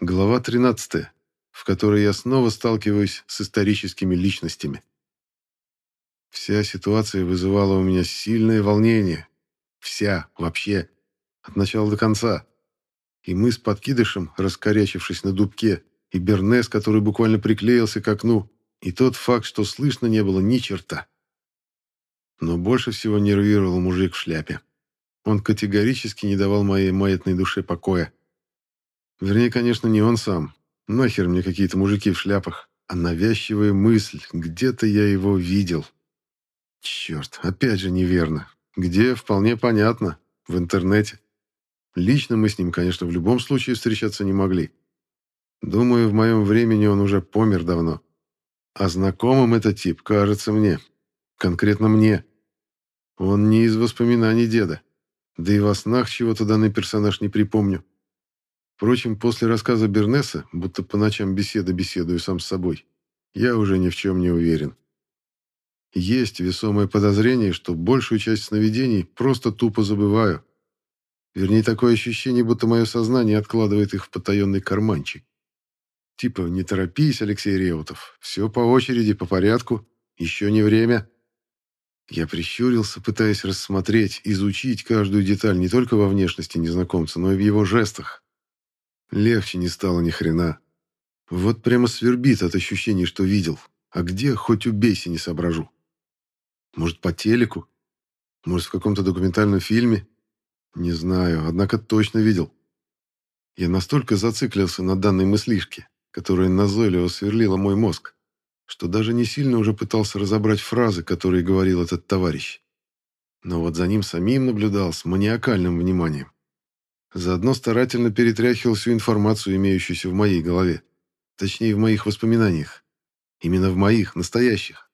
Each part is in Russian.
Глава 13, в которой я снова сталкиваюсь с историческими личностями. Вся ситуация вызывала у меня сильное волнение. Вся, вообще, от начала до конца. И мы с подкидышем, раскорячившись на дубке, и Бернес, который буквально приклеился к окну, и тот факт, что слышно не было ни черта. Но больше всего нервировал мужик в шляпе. Он категорически не давал моей маятной душе покоя. Вернее, конечно, не он сам. Нахер мне какие-то мужики в шляпах. А навязчивая мысль, где-то я его видел. Черт, опять же неверно. Где, вполне понятно. В интернете. Лично мы с ним, конечно, в любом случае встречаться не могли. Думаю, в моем времени он уже помер давно. А знакомым этот тип кажется мне. Конкретно мне. Он не из воспоминаний деда. Да и во снах чего-то данный персонаж не припомню. Впрочем, после рассказа Бернеса, будто по ночам беседа беседую сам с собой, я уже ни в чем не уверен. Есть весомое подозрение, что большую часть сновидений просто тупо забываю. Вернее, такое ощущение, будто мое сознание откладывает их в потаенный карманчик. Типа, не торопись, Алексей Реутов, все по очереди, по порядку, еще не время. Я прищурился, пытаясь рассмотреть, изучить каждую деталь не только во внешности незнакомца, но и в его жестах. Легче не стало ни хрена. Вот прямо свербит от ощущения, что видел. А где, хоть убейся, не соображу. Может, по телеку? Может, в каком-то документальном фильме? Не знаю, однако точно видел. Я настолько зациклился на данной мыслишке, которая назойливо сверлила мой мозг, что даже не сильно уже пытался разобрать фразы, которые говорил этот товарищ. Но вот за ним самим наблюдал с маниакальным вниманием. Заодно старательно перетряхивал всю информацию, имеющуюся в моей голове. Точнее, в моих воспоминаниях. Именно в моих, настоящих.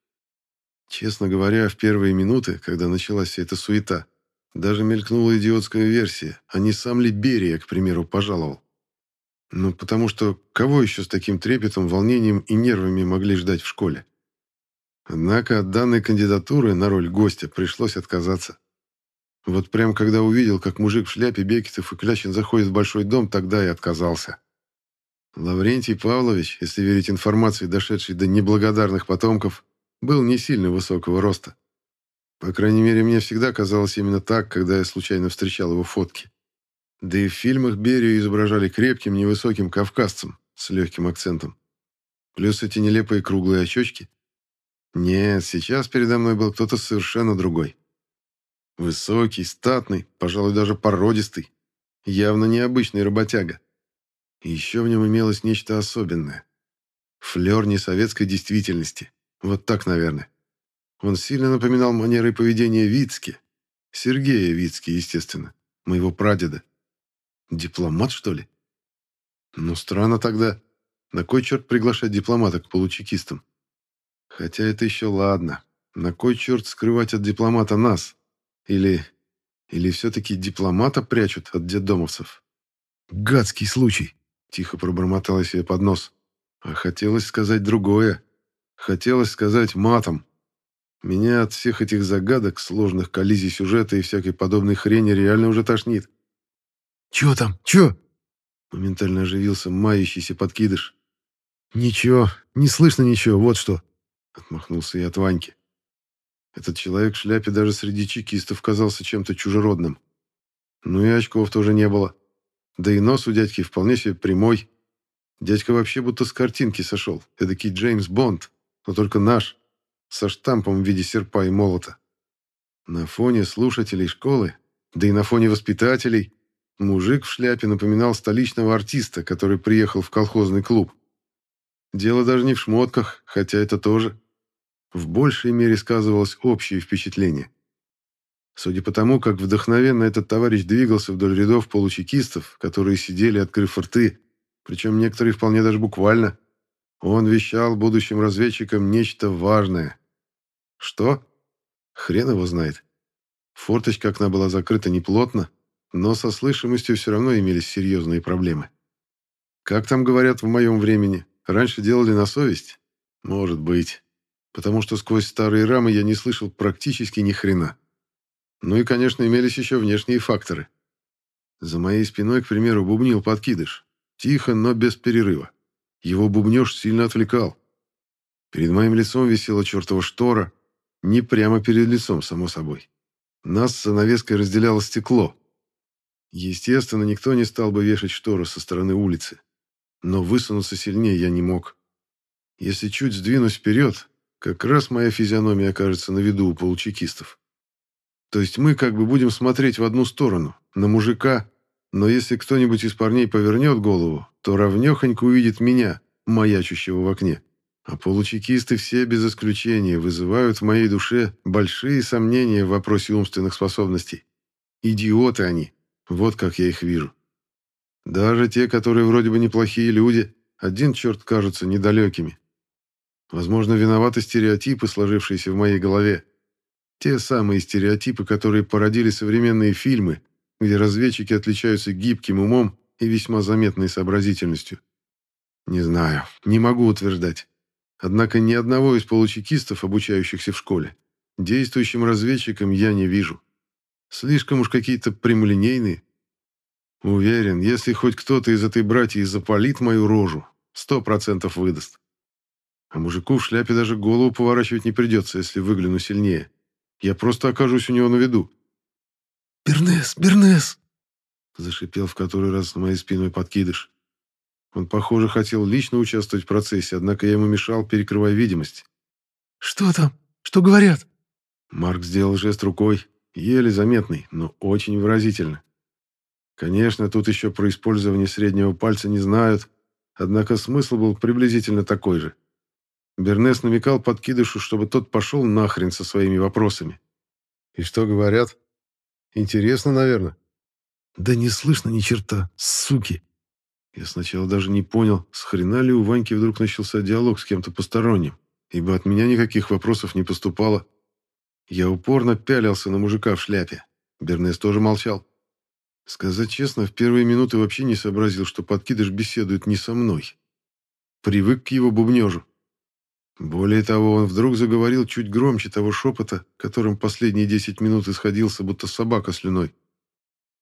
Честно говоря, в первые минуты, когда началась вся эта суета, даже мелькнула идиотская версия, а не сам ли Берия, к примеру, пожаловал. Ну, потому что кого еще с таким трепетом, волнением и нервами могли ждать в школе? Однако от данной кандидатуры на роль гостя пришлось отказаться. Вот прям когда увидел, как мужик в шляпе Бекетов и Клячин заходит в большой дом, тогда и отказался. Лаврентий Павлович, если верить информации, дошедшей до неблагодарных потомков, был не сильно высокого роста. По крайней мере, мне всегда казалось именно так, когда я случайно встречал его фотки. Да и в фильмах Берию изображали крепким, невысоким кавказцем с легким акцентом. Плюс эти нелепые круглые очечки. Нет, сейчас передо мной был кто-то совершенно другой. Высокий, статный, пожалуй, даже породистый. Явно необычный работяга. И еще в нем имелось нечто особенное. Флер несоветской действительности. Вот так, наверное. Он сильно напоминал манерой поведения Вицки. Сергея Вицки, естественно. Моего прадеда. Дипломат, что ли? Ну, странно тогда. На кой черт приглашать дипломата к получекистам? Хотя это еще ладно. На кой черт скрывать от дипломата нас? Или... Или все-таки дипломата прячут от детдомовцев? «Гадский случай!» — тихо пробормотала себе под нос. А хотелось сказать другое. Хотелось сказать матом. Меня от всех этих загадок, сложных коллизий сюжета и всякой подобной хрени реально уже тошнит. «Чё там? Чё?» Моментально оживился мающийся подкидыш. «Ничего, не слышно ничего, вот что!» Отмахнулся я от Ваньки. Этот человек в шляпе даже среди чекистов казался чем-то чужеродным. Ну и очков тоже не было. Да и нос у дядьки вполне себе прямой. Дядька вообще будто с картинки сошел. Эдакий Джеймс Бонд, но только наш, со штампом в виде серпа и молота. На фоне слушателей школы, да и на фоне воспитателей, мужик в шляпе напоминал столичного артиста, который приехал в колхозный клуб. Дело даже не в шмотках, хотя это тоже в большей мере сказывалось общее впечатление. Судя по тому, как вдохновенно этот товарищ двигался вдоль рядов получекистов, которые сидели, открыв рты, причем некоторые вполне даже буквально, он вещал будущим разведчикам нечто важное. Что? Хрен его знает. Форточка окна была закрыта неплотно, но со слышимостью все равно имелись серьезные проблемы. Как там говорят в моем времени, раньше делали на совесть? Может быть потому что сквозь старые рамы я не слышал практически ни хрена. Ну и, конечно, имелись еще внешние факторы. За моей спиной, к примеру, бубнил подкидыш. Тихо, но без перерыва. Его бубнеж сильно отвлекал. Перед моим лицом висела чертова штора. Не прямо перед лицом, само собой. Нас с занавеской разделяло стекло. Естественно, никто не стал бы вешать штору со стороны улицы. Но высунуться сильнее я не мог. Если чуть сдвинусь вперед, как раз моя физиономия окажется на виду у получекистов. То есть мы как бы будем смотреть в одну сторону, на мужика, но если кто-нибудь из парней повернет голову, то равнехонько увидит меня, маячущего в окне. А получекисты все без исключения вызывают в моей душе большие сомнения в вопросе умственных способностей. Идиоты они, вот как я их вижу. Даже те, которые вроде бы неплохие люди, один черт кажутся недалекими. Возможно, виноваты стереотипы, сложившиеся в моей голове. Те самые стереотипы, которые породили современные фильмы, где разведчики отличаются гибким умом и весьма заметной сообразительностью. Не знаю, не могу утверждать. Однако ни одного из получекистов, обучающихся в школе, действующим разведчиком я не вижу. Слишком уж какие-то прямолинейные. Уверен, если хоть кто-то из этой братьи запалит мою рожу, сто процентов выдаст. А мужику в шляпе даже голову поворачивать не придется, если выгляну сильнее. Я просто окажусь у него на виду. «Бернес, Бернес!» Зашипел в который раз на моей спиной подкидыш. Он, похоже, хотел лично участвовать в процессе, однако я ему мешал, перекрывая видимость. «Что там? Что говорят?» Марк сделал жест рукой, еле заметный, но очень выразительно. Конечно, тут еще про использование среднего пальца не знают, однако смысл был приблизительно такой же. Бернес намекал подкидышу, чтобы тот пошел нахрен со своими вопросами. И что говорят? Интересно, наверное. Да не слышно ни черта, суки. Я сначала даже не понял, с хрена ли у Ваньки вдруг начался диалог с кем-то посторонним, ибо от меня никаких вопросов не поступало. Я упорно пялился на мужика в шляпе. Бернес тоже молчал. Сказать честно, в первые минуты вообще не сообразил, что подкидыш беседует не со мной. Привык к его бубнежу. Более того, он вдруг заговорил чуть громче того шепота, которым последние десять минут исходился, будто собака слюной.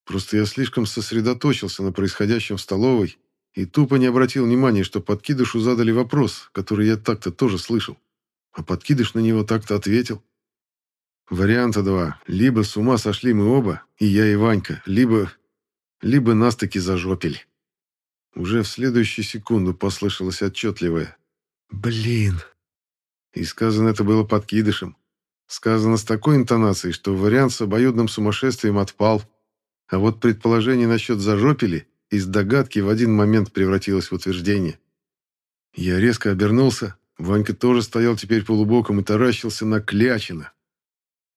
Просто я слишком сосредоточился на происходящем в столовой и тупо не обратил внимания, что подкидышу задали вопрос, который я так-то тоже слышал. А подкидыш на него так-то ответил. Варианта два. Либо с ума сошли мы оба, и я, и Ванька, либо... либо нас таки зажопили. Уже в следующую секунду послышалось отчетливое «Блин!» И сказано это было подкидышем. Сказано с такой интонацией, что вариант с обоюдным сумасшествием отпал. А вот предположение насчет зажопили из догадки в один момент превратилось в утверждение. Я резко обернулся. Ванька тоже стоял теперь полубоком и таращился на Клячина.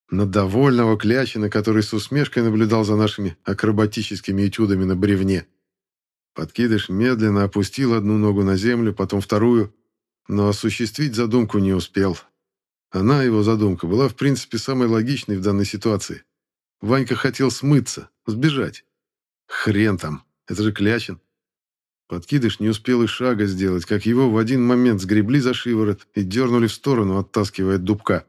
На довольного Клячина, который с усмешкой наблюдал за нашими акробатическими этюдами на бревне. Подкидыш медленно опустил одну ногу на землю, потом вторую — но осуществить задумку не успел. Она, его задумка, была в принципе самой логичной в данной ситуации. Ванька хотел смыться, сбежать. Хрен там, это же Клячин. Подкидыш не успел и шага сделать, как его в один момент сгребли за шиворот и дернули в сторону, оттаскивая от дубка.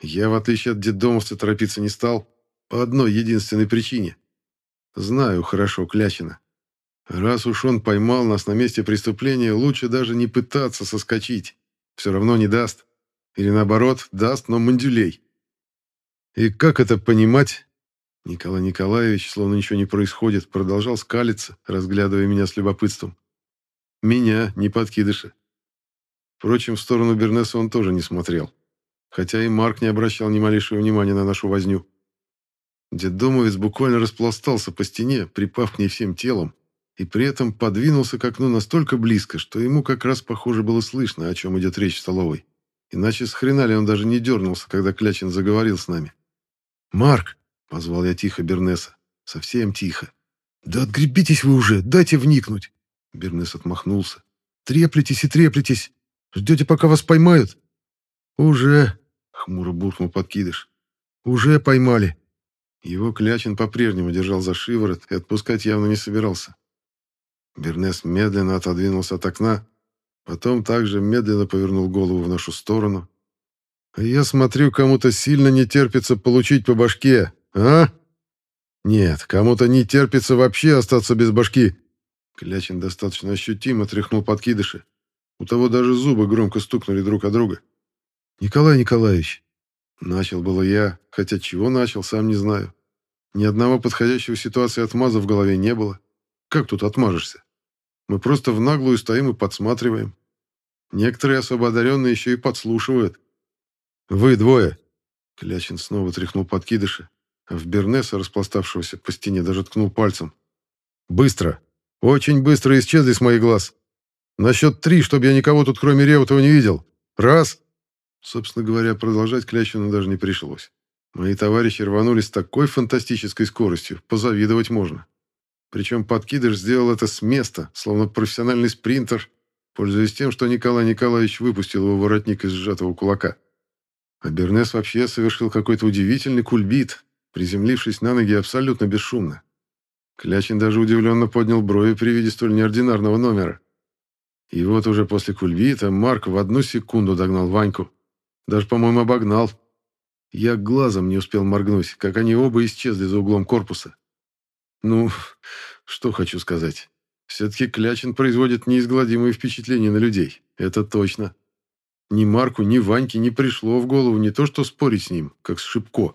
Я, в отличие от детдомовца, торопиться не стал. По одной единственной причине. Знаю хорошо Клячина. Раз уж он поймал нас на месте преступления, лучше даже не пытаться соскочить. Все равно не даст. Или наоборот, даст, но мандюлей. И как это понимать? Николай Николаевич, словно ничего не происходит, продолжал скалиться, разглядывая меня с любопытством. Меня, не подкидыша. Впрочем, в сторону Бернеса он тоже не смотрел. Хотя и Марк не обращал ни малейшего внимания на нашу возню. Деддомовец буквально распластался по стене, припав к ней всем телом, и при этом подвинулся к окну настолько близко, что ему как раз похоже было слышно, о чем идет речь в столовой. Иначе с хрена ли он даже не дернулся, когда Клячин заговорил с нами. «Марк!» — позвал я тихо Бернеса. Совсем тихо. «Да отгребитесь вы уже, дайте вникнуть!» Бернес отмахнулся. «Треплетесь и треплетесь! Ждете, пока вас поймают?» «Уже!» — хмуро буркнул подкидыш. «Уже поймали!» Его Клячин по-прежнему держал за шиворот и отпускать явно не собирался. Бернес медленно отодвинулся от окна, потом также медленно повернул голову в нашу сторону. «А я смотрю, кому-то сильно не терпится получить по башке, а? Нет, кому-то не терпится вообще остаться без башки. Клячин достаточно ощутимо тряхнул подкидыши. У того даже зубы громко стукнули друг о друга. «Николай Николаевич!» Начал было я, хотя чего начал, сам не знаю. Ни одного подходящего ситуации отмаза в голове не было. Как тут отмажешься? Мы просто в наглую стоим и подсматриваем. Некоторые особо одаренные еще и подслушивают. «Вы двое!» Клячин снова тряхнул подкидыши, а в Бернеса, распластавшегося по стене, даже ткнул пальцем. «Быстро! Очень быстро исчезли с моих глаз! На счет три, чтобы я никого тут кроме Реутова не видел! Раз!» Собственно говоря, продолжать Клячину даже не пришлось. Мои товарищи рванулись с такой фантастической скоростью, позавидовать можно. Причем подкидыш сделал это с места, словно профессиональный спринтер, пользуясь тем, что Николай Николаевич выпустил его воротник из сжатого кулака. А Бернес вообще совершил какой-то удивительный кульбит, приземлившись на ноги абсолютно бесшумно. Клячин даже удивленно поднял брови при виде столь неординарного номера. И вот уже после кульбита Марк в одну секунду догнал Ваньку. Даже, по-моему, обогнал. Я глазом не успел моргнуть, как они оба исчезли за углом корпуса. Ну, что хочу сказать. Все-таки Клячин производит неизгладимые впечатления на людей. Это точно. Ни Марку, ни Ваньке не пришло в голову не то что спорить с ним, как с Шибко.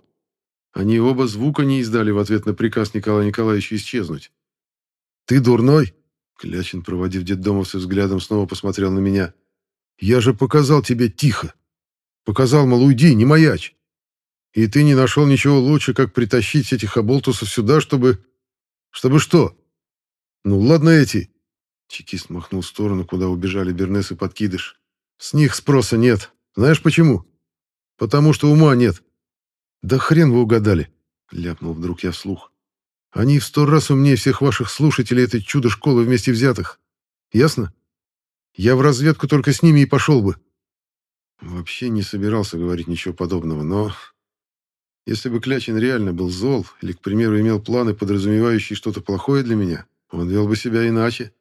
Они оба звука не издали в ответ на приказ Николая Николаевича исчезнуть. «Ты дурной?» Клячин, проводив детдомовца взглядом, снова посмотрел на меня. «Я же показал тебе тихо. Показал, мол, уйди, не маячь. И ты не нашел ничего лучше, как притащить этих оболтусов сюда, чтобы... Чтобы что? Ну, ладно эти...» Чекист махнул в сторону, куда убежали Бернес и Подкидыш. «С них спроса нет. Знаешь почему? Потому что ума нет». «Да хрен вы угадали!» — ляпнул вдруг я вслух. «Они в сто раз умнее всех ваших слушателей этой чудо-школы вместе взятых. Ясно? Я в разведку только с ними и пошел бы». Вообще не собирался говорить ничего подобного, но... Если бы Клячин реально был зол или, к примеру, имел планы, подразумевающие что-то плохое для меня, он вел бы себя иначе.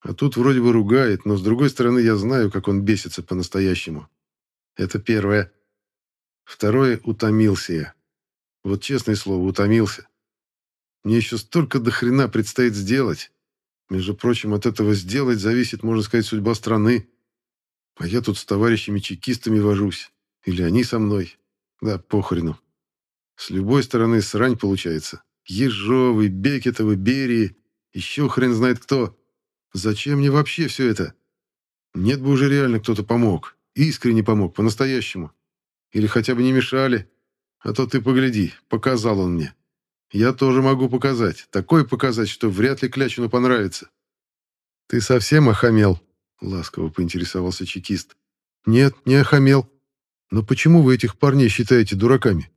А тут вроде бы ругает, но с другой стороны я знаю, как он бесится по-настоящему. Это первое. Второе — утомился я. Вот честное слово, утомился. Мне еще столько до хрена предстоит сделать. Между прочим, от этого сделать зависит, можно сказать, судьба страны. А я тут с товарищами-чекистами вожусь. Или они со мной. Да, похрену. С любой стороны срань получается. Ежовый, Бекетовы, Берии, еще хрен знает кто. Зачем мне вообще все это? Нет бы уже реально кто-то помог. Искренне помог, по-настоящему. Или хотя бы не мешали. А то ты погляди, показал он мне. Я тоже могу показать. Такое показать, что вряд ли Клячину понравится. Ты совсем охамел? Ласково поинтересовался чекист. Нет, не охамел. Но почему вы этих парней считаете дураками?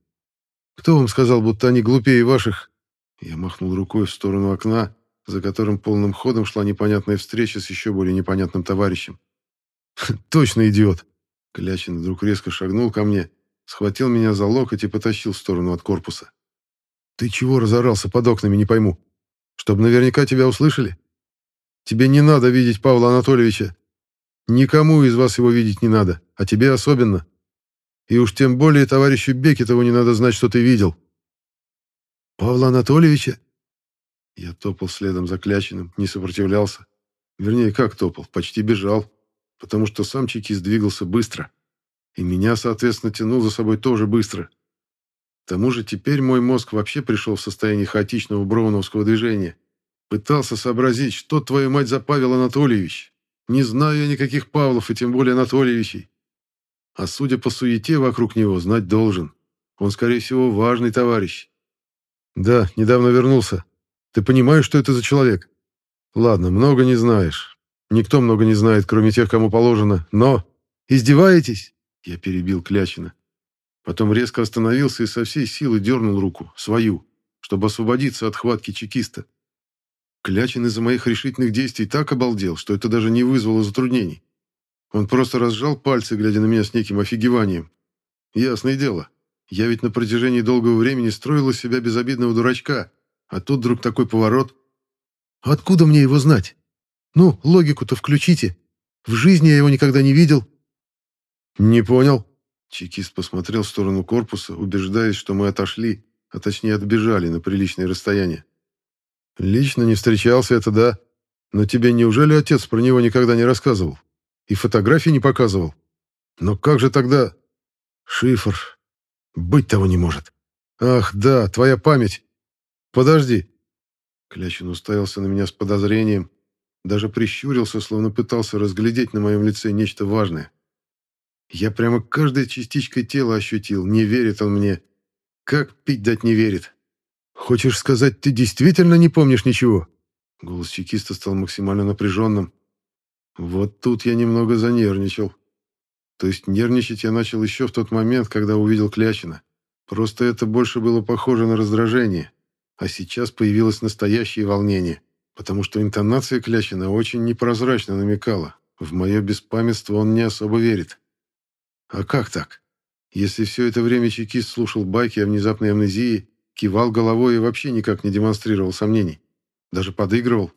Кто вам сказал, будто они глупее ваших? Я махнул рукой в сторону окна, за которым полным ходом шла непонятная встреча с еще более непонятным товарищем. «Точно идиот!» Клячин вдруг резко шагнул ко мне, схватил меня за локоть и потащил в сторону от корпуса. «Ты чего разорался под окнами, не пойму? Чтобы наверняка тебя услышали? Тебе не надо видеть Павла Анатольевича. Никому из вас его видеть не надо, а тебе особенно. И уж тем более товарищу Бекетову не надо знать, что ты видел». «Павла Анатольевича?» Я топал следом за Клячиным, не сопротивлялся. Вернее, как топал, почти бежал, потому что сам чекист двигался быстро. И меня, соответственно, тянул за собой тоже быстро. К тому же теперь мой мозг вообще пришел в состояние хаотичного броуновского движения. Пытался сообразить, что твою мать за Павел Анатольевич. Не знаю я никаких Павлов, и тем более Анатольевичей. А судя по суете вокруг него, знать должен. Он, скорее всего, важный товарищ. Да, недавно вернулся. Ты понимаешь, что это за человек? Ладно, много не знаешь. Никто много не знает, кроме тех, кому положено. Но... Издеваетесь? Я перебил Клячина. Потом резко остановился и со всей силы дернул руку, свою, чтобы освободиться от хватки чекиста. Клячин из-за моих решительных действий так обалдел, что это даже не вызвало затруднений. Он просто разжал пальцы, глядя на меня с неким офигеванием. Ясное дело, я ведь на протяжении долгого времени строил из себя безобидного дурачка, а тут вдруг такой поворот. Откуда мне его знать? Ну, логику-то включите. В жизни я его никогда не видел. Не понял. Чекист посмотрел в сторону корпуса, убеждаясь, что мы отошли, а точнее отбежали на приличное расстояние. Лично не встречался, это да. Но тебе неужели отец про него никогда не рассказывал? И фотографии не показывал? Но как же тогда... Шифр. Быть того не может. Ах, да, твоя память. Подожди. Клячин уставился на меня с подозрением, даже прищурился, словно пытался разглядеть на моем лице нечто важное. Я прямо каждой частичкой тела ощутил, не верит он мне. Как пить дать не верит. Хочешь сказать, ты действительно не помнишь ничего? Голос чекиста стал максимально напряженным. Вот тут я немного занервничал. То есть нервничать я начал еще в тот момент, когда увидел Клячина. Просто это больше было похоже на раздражение. А сейчас появилось настоящее волнение, потому что интонация Клячина очень непрозрачно намекала. В мое беспамятство он не особо верит. А как так? Если все это время чекист слушал байки о внезапной амнезии, кивал головой и вообще никак не демонстрировал сомнений. Даже подыгрывал.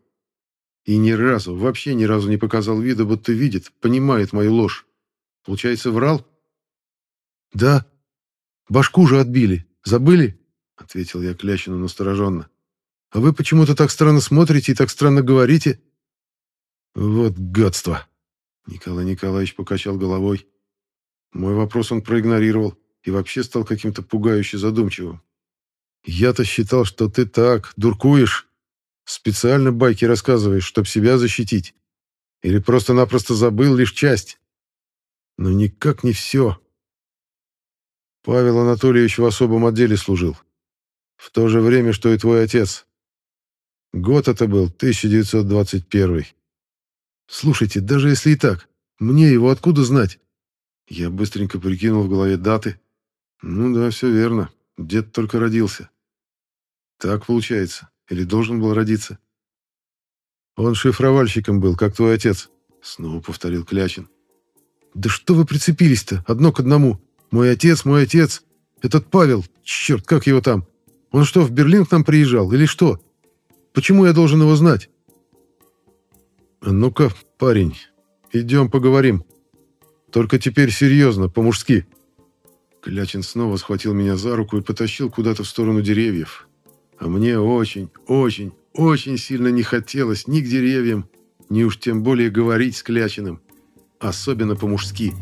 И ни разу, вообще ни разу не показал вида, будто видит, понимает мою ложь. Получается, врал? «Да. Башку же отбили. Забыли?» — ответил я Клящину настороженно. «А вы почему-то так странно смотрите и так странно говорите?» «Вот гадство!» — Николай Николаевич покачал головой. Мой вопрос он проигнорировал и вообще стал каким-то пугающе задумчивым. «Я-то считал, что ты так, дуркуешь, Специально байки рассказываешь, чтобы себя защитить? Или просто-напросто забыл лишь часть? Но никак не все. Павел Анатольевич в особом отделе служил. В то же время, что и твой отец. Год это был 1921. Слушайте, даже если и так, мне его откуда знать? Я быстренько прикинул в голове даты. Ну да, все верно. Дед только родился. Так получается. Или должен был родиться? Он шифровальщиком был, как твой отец, снова повторил Клячин. Да что вы прицепились-то, одно к одному? Мой отец, мой отец. Этот Павел, черт, как его там? Он что, в Берлин к нам приезжал или что? Почему я должен его знать? А ну-ка, парень, идем поговорим. Только теперь серьезно, по-мужски. Клячин снова схватил меня за руку и потащил куда-то в сторону деревьев. А мне очень, очень, очень сильно не хотелось ни к деревьям, ни уж тем более говорить с Клячиным. Особенно по-мужски.